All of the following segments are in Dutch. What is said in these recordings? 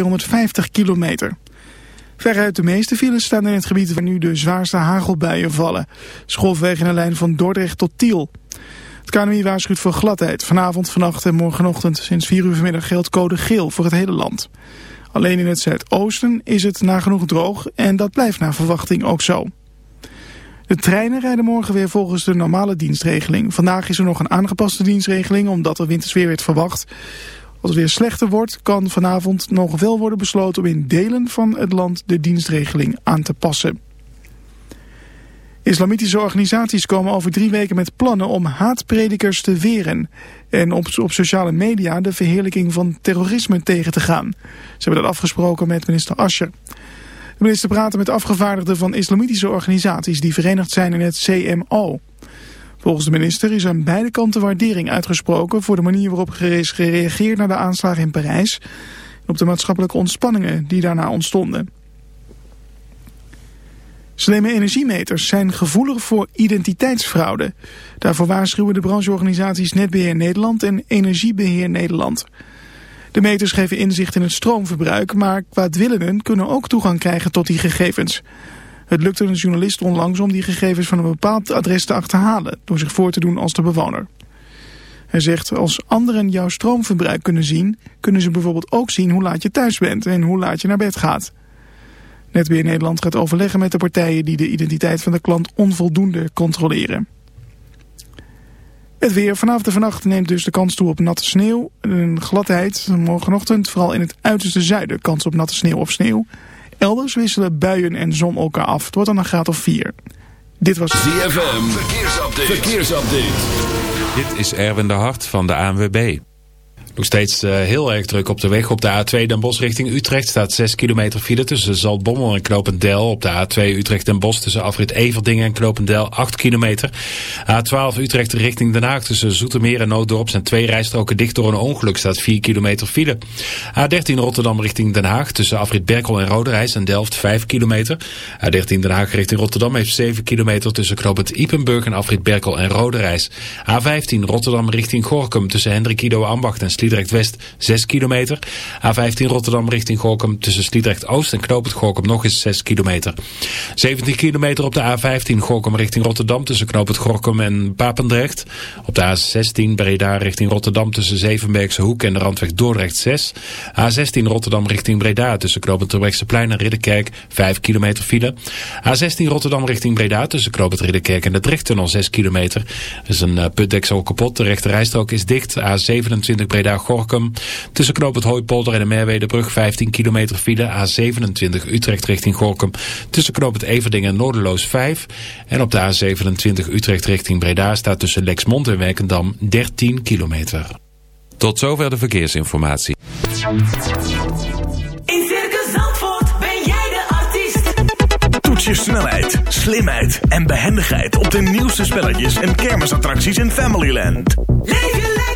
250 kilometer. Veruit de meeste files staan in het gebied waar nu de zwaarste hagelbuien vallen. Schoolwegen een lijn van Dordrecht tot Tiel. Het KNMI waarschuwt voor gladheid. Vanavond, vannacht en morgenochtend sinds 4 uur vanmiddag geldt code geel voor het hele land. Alleen in het zuidoosten is het nagenoeg droog en dat blijft naar verwachting ook zo. De treinen rijden morgen weer volgens de normale dienstregeling. Vandaag is er nog een aangepaste dienstregeling omdat er wintersweer werd verwacht. Als het weer slechter wordt, kan vanavond nog wel worden besloten om in delen van het land de dienstregeling aan te passen. Islamitische organisaties komen over drie weken met plannen om haatpredikers te weren en op, op sociale media de verheerlijking van terrorisme tegen te gaan. Ze hebben dat afgesproken met minister Ascher. De minister praatte met afgevaardigden van islamitische organisaties die verenigd zijn in het CMO. Volgens de minister is aan beide kanten waardering uitgesproken voor de manier waarop is gereageerd naar de aanslagen in Parijs en op de maatschappelijke ontspanningen die daarna ontstonden. Slimme energiemeters zijn gevoelig voor identiteitsfraude. Daarvoor waarschuwen de brancheorganisaties Netbeheer Nederland en Energiebeheer Nederland. De meters geven inzicht in het stroomverbruik, maar kwaadwillenden kunnen ook toegang krijgen tot die gegevens. Het lukte een journalist onlangs om die gegevens van een bepaald adres te achterhalen, door zich voor te doen als de bewoner. Hij zegt, als anderen jouw stroomverbruik kunnen zien, kunnen ze bijvoorbeeld ook zien hoe laat je thuis bent en hoe laat je naar bed gaat. Netbeheer Nederland gaat overleggen met de partijen die de identiteit van de klant onvoldoende controleren. Het weer. Vanavond en vannacht neemt dus de kans toe op natte sneeuw. Een gladheid. Morgenochtend vooral in het uiterste zuiden kans op natte sneeuw of sneeuw. Elders wisselen buien en zon elkaar af. Het wordt dan een graad of 4. Dit was ZFM. Verkeersupdate. Verkeersupdate. Dit is Erwin de Hart van de ANWB. Nog steeds uh, heel erg druk op de weg. Op de A2 Den Bosch richting Utrecht staat 6 kilometer file tussen Zaltbommel en Knopendel. Op de A2 Utrecht Den Bosch tussen Afrit Everdingen en Knopendel 8 kilometer. A12 Utrecht richting Den Haag tussen Zoetermeer en Nooddorp zijn twee rijstroken dicht door een ongeluk. Staat 4 kilometer file. A13 Rotterdam richting Den Haag tussen Afrit Berkel en Roderijs en Delft 5 kilometer. A13 Den Haag richting Rotterdam heeft 7 kilometer tussen Knopend Ipenburg en Afrit Berkel en Roderijs. A15 Rotterdam richting Gorkum tussen Hendrik Ido Ambacht en West 6 kilometer. A15 Rotterdam richting Gorkum tussen Sliedrecht Oost en Knoop het Gorkum nog eens 6 kilometer. 17 kilometer op de A15 Gorkum richting Rotterdam tussen Knoop het Gorkum en Papendrecht. Op de A16 Breda richting Rotterdam tussen Zevenbergse Hoek en de Randweg Dordrecht 6. A16 Rotterdam richting Breda tussen Knoop het Plein en Ridderkerk 5 kilometer file. A16 Rotterdam richting Breda tussen Knoop het Ridderkerk en de Drechttunnel 6 kilometer. Er is een putdeksel kapot, de rechte rijstrook is dicht. A27 Breda Gorkum. Tussen Knoop het Hooipolder en de Merwedebrug 15 kilometer file. A27 Utrecht richting Gorkum. Tussen Knoop het Everdingen en Noorderloos 5. En op de A27 Utrecht richting Breda staat tussen Lexmond en Werkendam 13 kilometer. Tot zover de verkeersinformatie. In Circus Zandvoort ben jij de artiest. Toets je snelheid, slimheid en behendigheid op de nieuwste spelletjes en kermisattracties in Familyland. Leef je lekker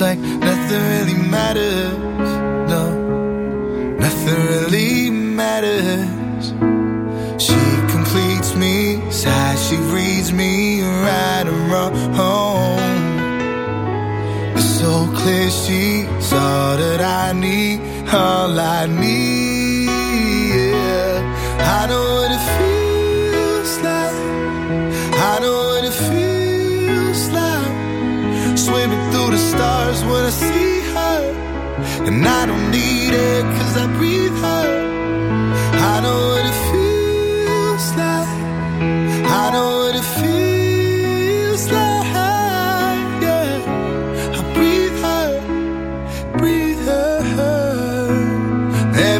like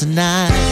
Tonight.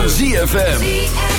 Van ZFM.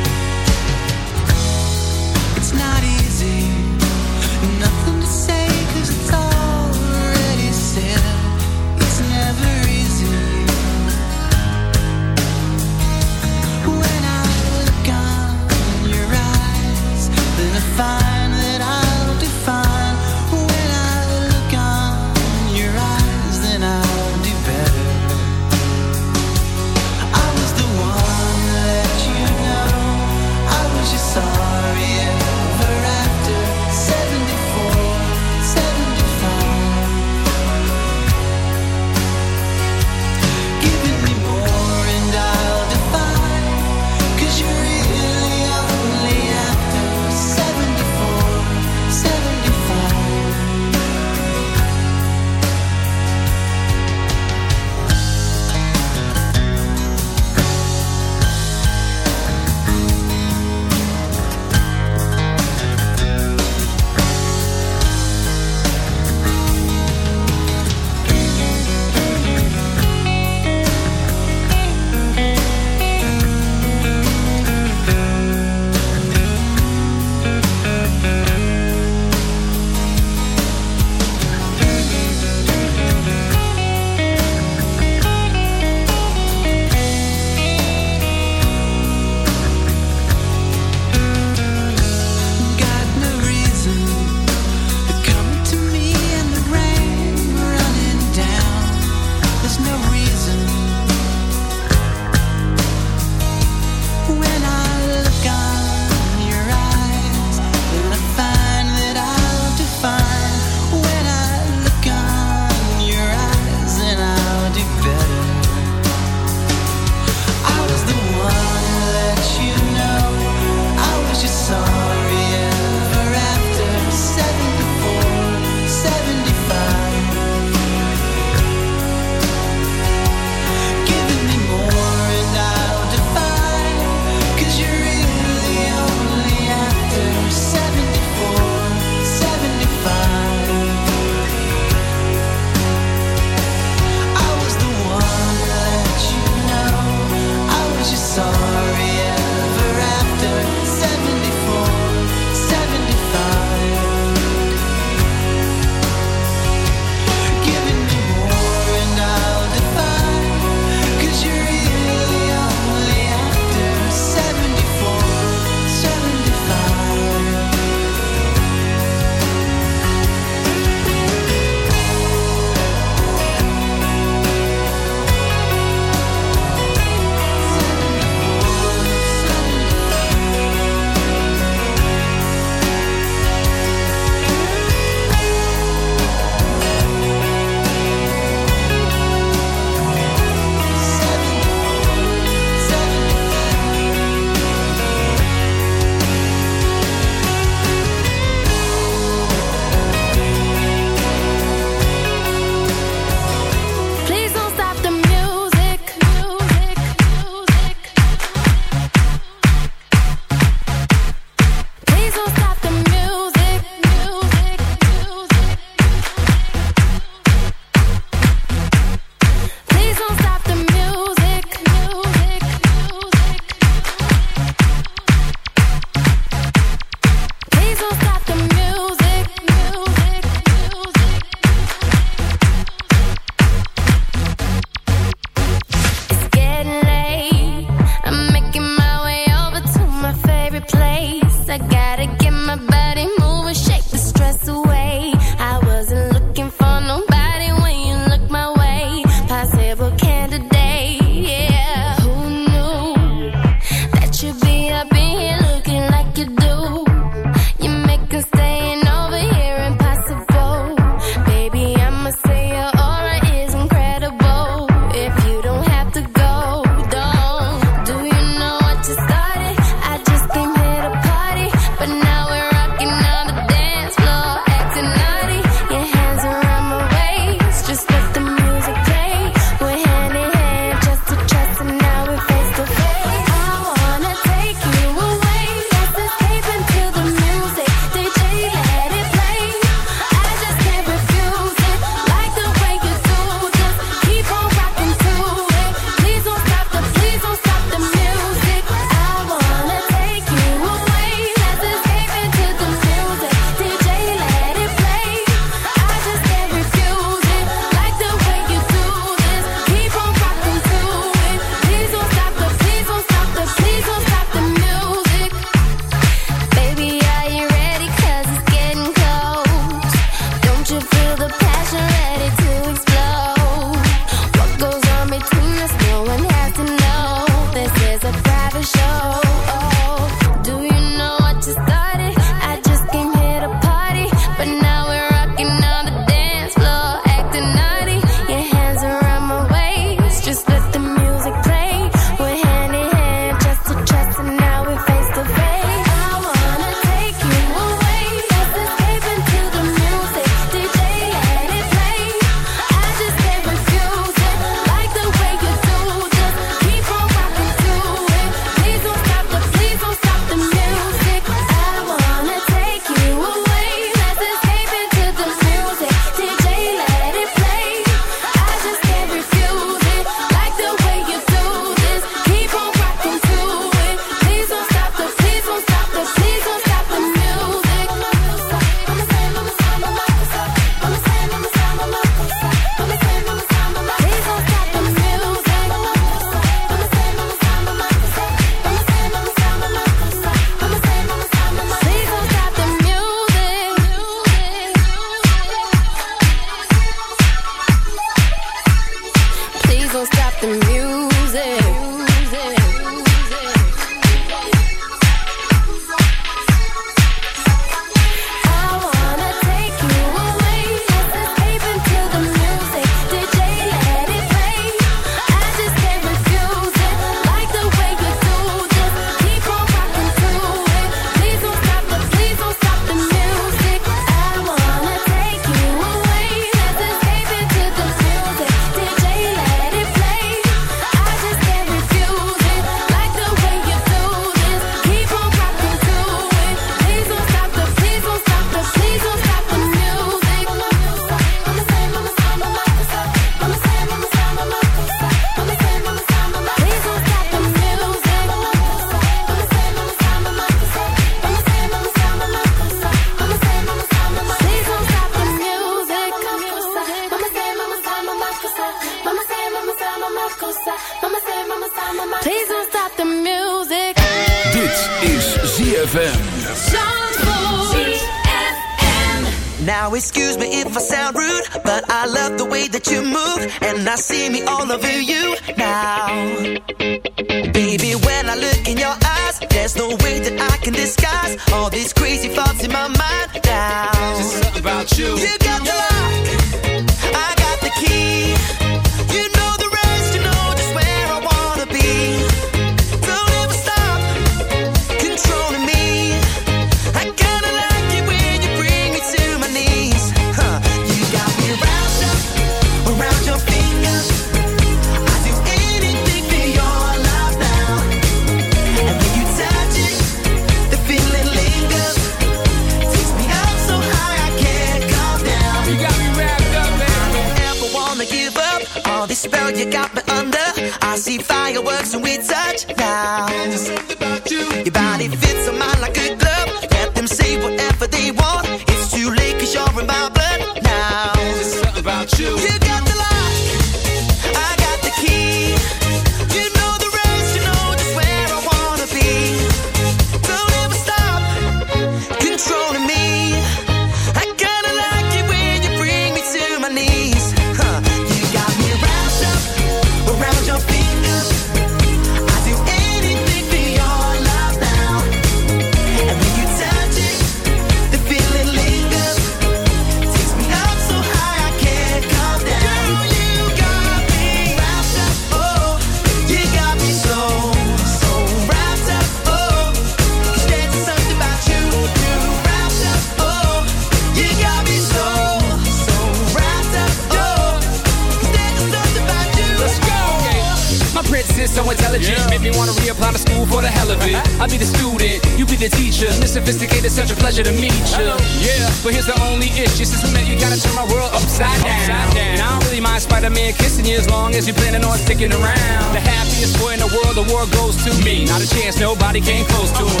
tool.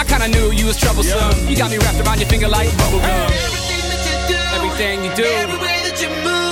I kinda knew you was troublesome. Yeah. You got me wrapped around your finger like bubblegum. Everything that you do, everything you do, every way that you move.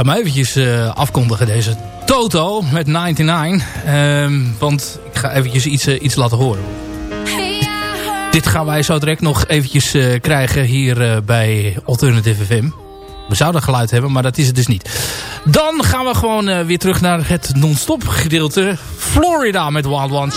Ga hem eventjes eh, afkondigen, deze Toto met 99. Ehm, want ik ga eventjes iets, eh, iets laten horen. Dit gaan wij zo direct nog eventjes eh, krijgen hier bij Alternative FM. We zouden geluid hebben, maar dat is het dus niet. Dan gaan we gewoon weer terug naar het non-stop gedeelte. Florida met Wild Ones.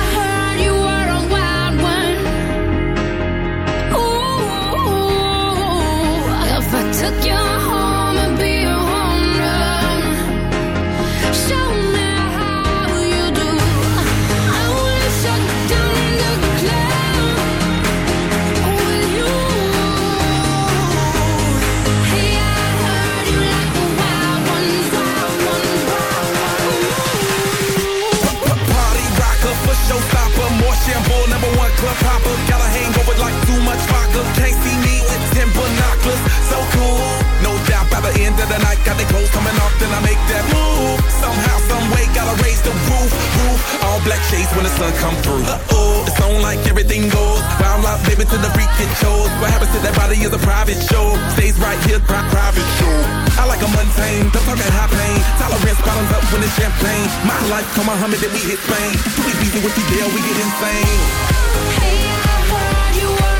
More number one club hopper. Got a hangover like too much vodka. Can't see me with ten binoculars. So cool. No doubt by the end of the night, got the clothes coming off, then I make that move. Somehow, some way, gotta raise the roof, roof. All black shades when the sun come through. Uh-oh, it's on like everything goes. Wild out, baby, to the freak it shows. What happens to that body is a private show. Stays right here, pri- private show. I like a mundane, don't talk high pain. Tolerance bottoms up when it's champagne. My life, come on, Muhammad, then we hit Spain. Too easy with you, deal, we get insane. Hey, I heard you were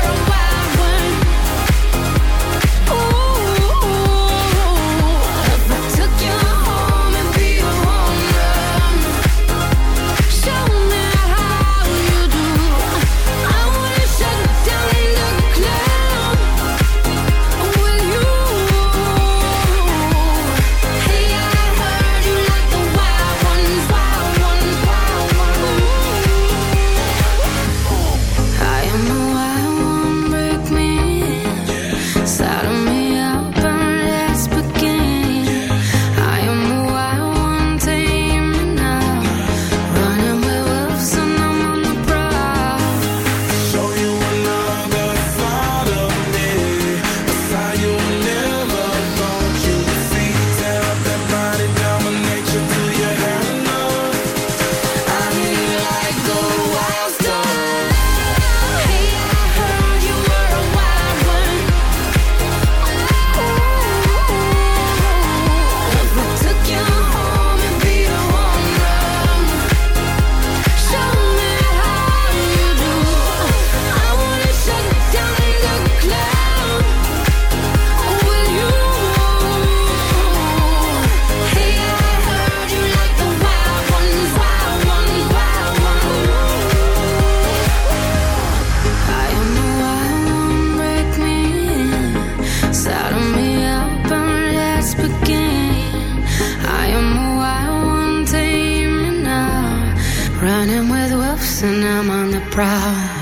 and I'm on the prowl.